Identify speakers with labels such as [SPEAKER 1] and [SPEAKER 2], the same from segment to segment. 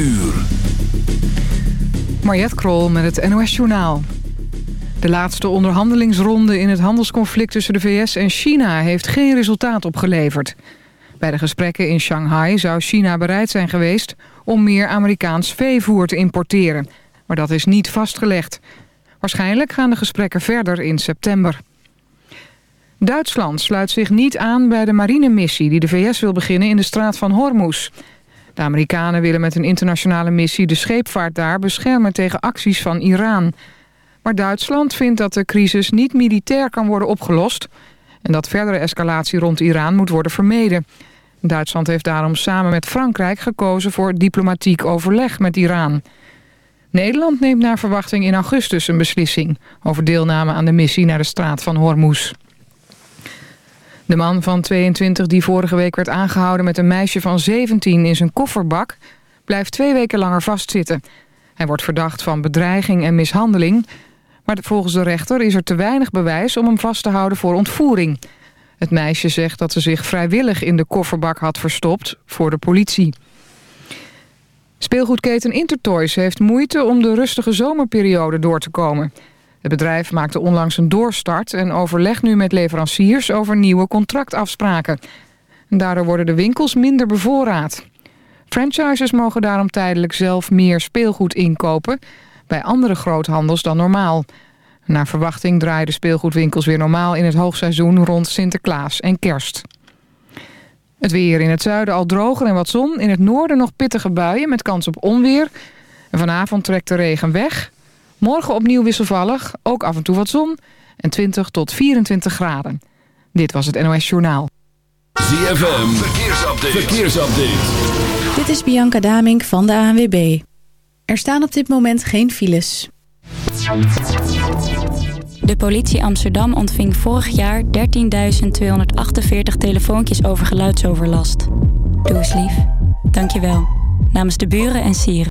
[SPEAKER 1] uur.
[SPEAKER 2] Krol met het NOS Journaal. De laatste onderhandelingsronde in het handelsconflict tussen de VS en China... heeft geen resultaat opgeleverd. Bij de gesprekken in Shanghai zou China bereid zijn geweest... om meer Amerikaans veevoer te importeren. Maar dat is niet vastgelegd. Waarschijnlijk gaan de gesprekken verder in september. Duitsland sluit zich niet aan bij de marinemissie... die de VS wil beginnen in de straat van Hormuz... De Amerikanen willen met een internationale missie de scheepvaart daar beschermen tegen acties van Iran. Maar Duitsland vindt dat de crisis niet militair kan worden opgelost... en dat verdere escalatie rond Iran moet worden vermeden. Duitsland heeft daarom samen met Frankrijk gekozen voor diplomatiek overleg met Iran. Nederland neemt naar verwachting in augustus een beslissing... over deelname aan de missie naar de straat van Hormuz. De man van 22 die vorige week werd aangehouden met een meisje van 17 in zijn kofferbak... blijft twee weken langer vastzitten. Hij wordt verdacht van bedreiging en mishandeling... maar volgens de rechter is er te weinig bewijs om hem vast te houden voor ontvoering. Het meisje zegt dat ze zich vrijwillig in de kofferbak had verstopt voor de politie. Speelgoedketen Intertoys heeft moeite om de rustige zomerperiode door te komen... Het bedrijf maakte onlangs een doorstart en overlegt nu met leveranciers over nieuwe contractafspraken. Daardoor worden de winkels minder bevoorraad. Franchises mogen daarom tijdelijk zelf meer speelgoed inkopen, bij andere groothandels dan normaal. Naar verwachting draaien de speelgoedwinkels weer normaal in het hoogseizoen rond Sinterklaas en Kerst. Het weer in het zuiden al droger en wat zon. In het noorden nog pittige buien met kans op onweer. Vanavond trekt de regen weg. Morgen opnieuw wisselvallig, ook af en toe wat zon en 20 tot 24 graden. Dit was het NOS Journaal.
[SPEAKER 1] ZFM, verkeersupdate. verkeersupdate.
[SPEAKER 3] Dit is Bianca Damink van de ANWB. Er staan op dit moment geen files.
[SPEAKER 4] De politie Amsterdam ontving vorig jaar 13.248 telefoontjes over geluidsoverlast. Doe eens lief. Dank je wel. Namens de buren en sieren.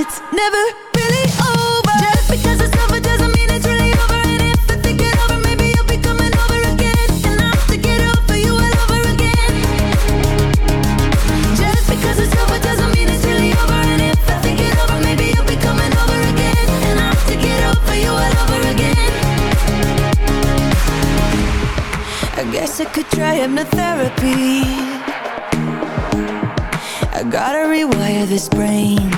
[SPEAKER 5] it's never really over. Just because it's over doesn't mean it's really over. And if I think it over, maybe you'll be coming over again. And I'll you all over again. Just because it's over doesn't mean it's really over. And if I think it over, maybe you'll be coming over again. And I'll you all over again. I guess I could try hypnotherapy. I gotta rewire this brain.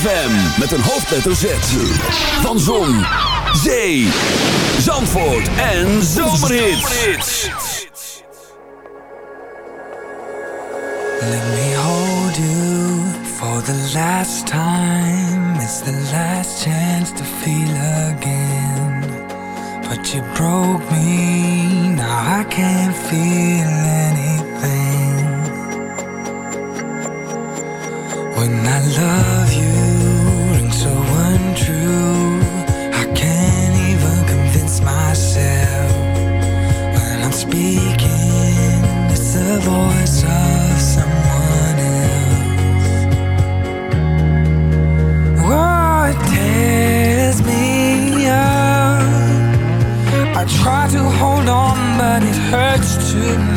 [SPEAKER 1] ZFM met een hoofdletter Z. Van Zon, Zee, Zandvoort en Zomerhits.
[SPEAKER 6] Let me hold you for the last time. It's the last chance to feel again. But you broke me, now I can't feel anything. When I love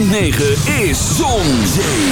[SPEAKER 7] Is Zon, Zee,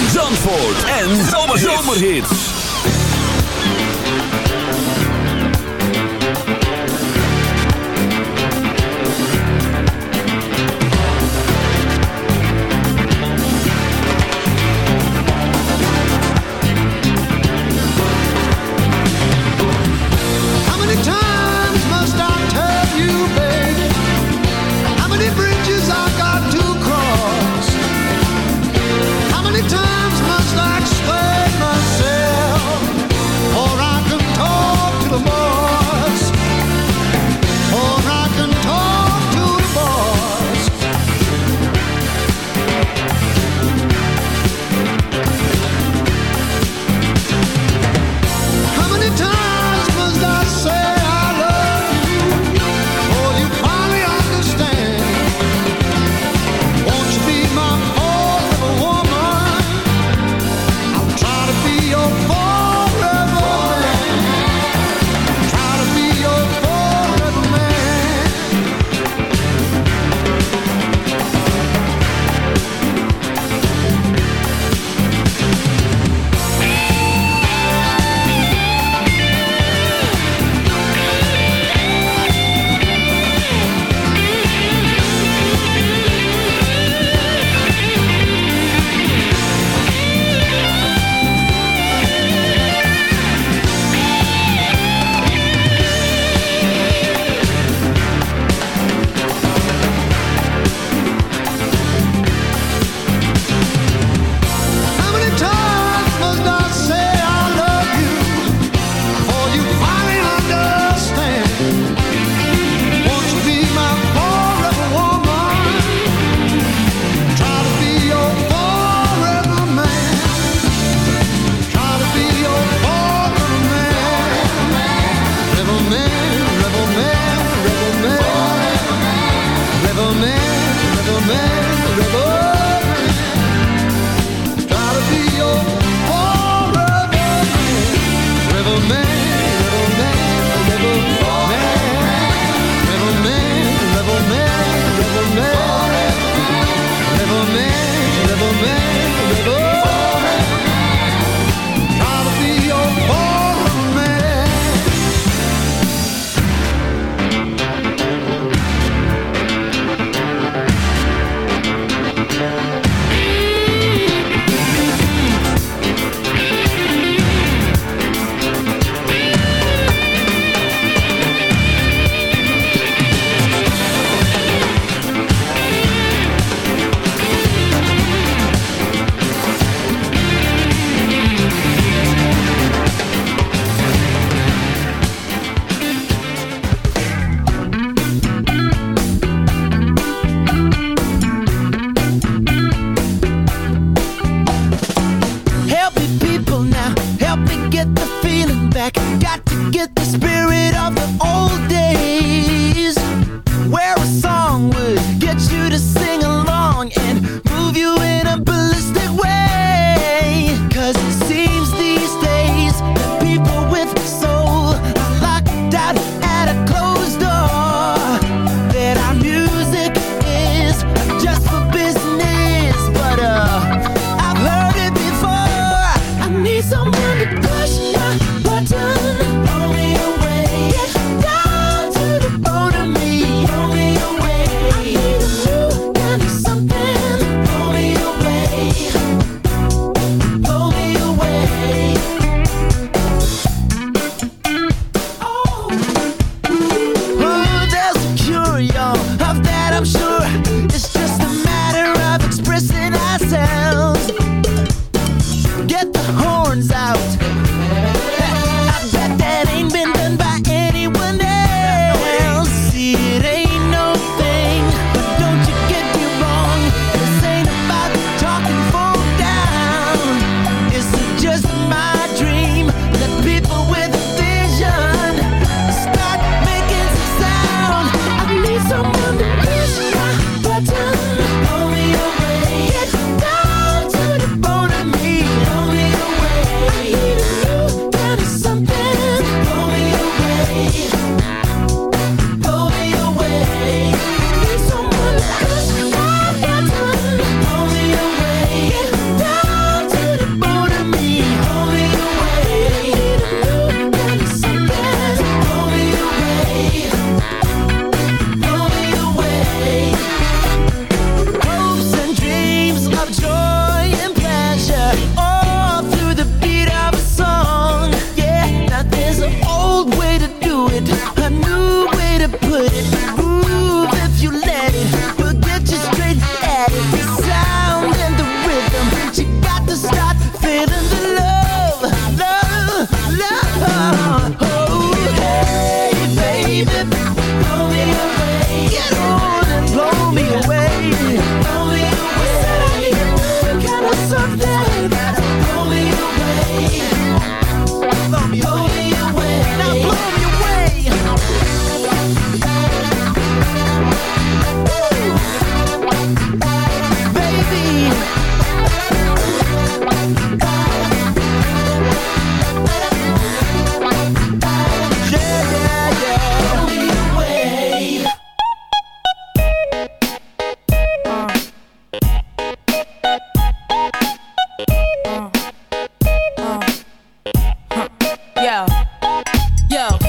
[SPEAKER 8] yo,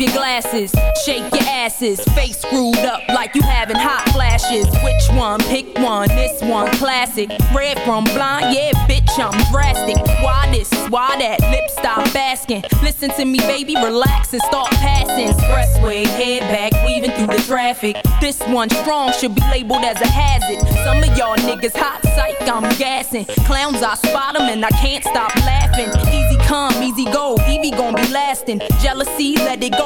[SPEAKER 8] your glasses, shake your asses, face screwed up like you having hot flashes. Which one? Pick one. This one, classic. Red from blind, yeah, bitch, I'm drastic. Why this? Why that? Lip stop asking. Listen to me, baby, relax and start passing. Expressway, head back, weaving through the traffic. This one strong should be labeled as a hazard. Some of y'all niggas hot psych, I'm gassing. Clowns, I spot them and I can't stop laughing. Easy come, easy go, Evie gon' be lasting. Jealousy, let it go,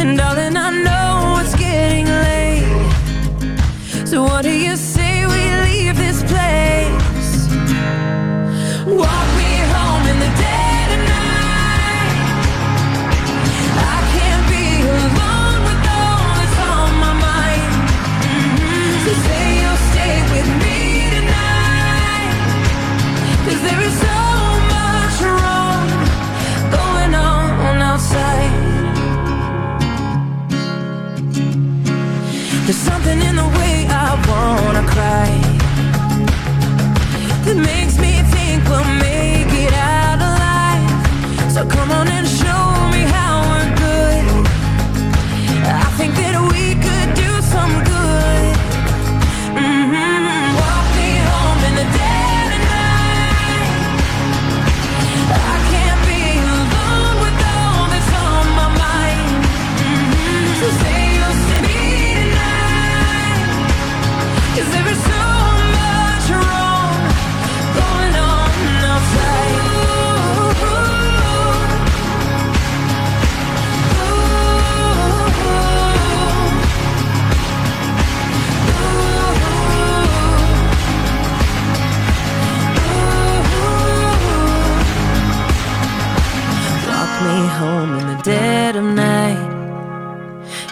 [SPEAKER 5] And darling, I know it's getting late. So what do you say we leave this place?
[SPEAKER 9] covers Gonna cry. That makes me think we'll make it out alive. So come on and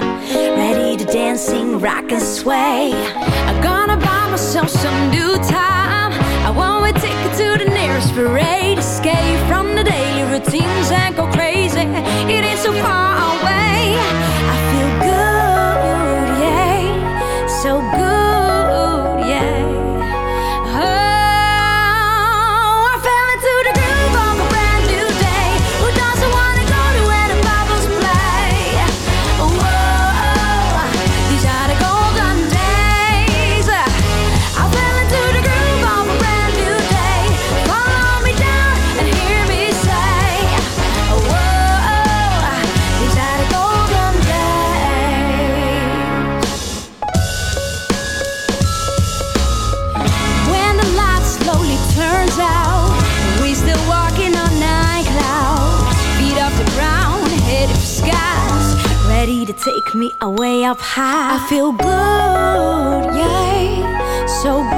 [SPEAKER 5] Ready to dancing, rock and sway. I'm gonna buy myself some new time. I want a ticket to the nearest parade. Escape from the daily routines and go crazy. It is so far away. I feel good, yeah, so good. away up high. I feel good. yeah, so.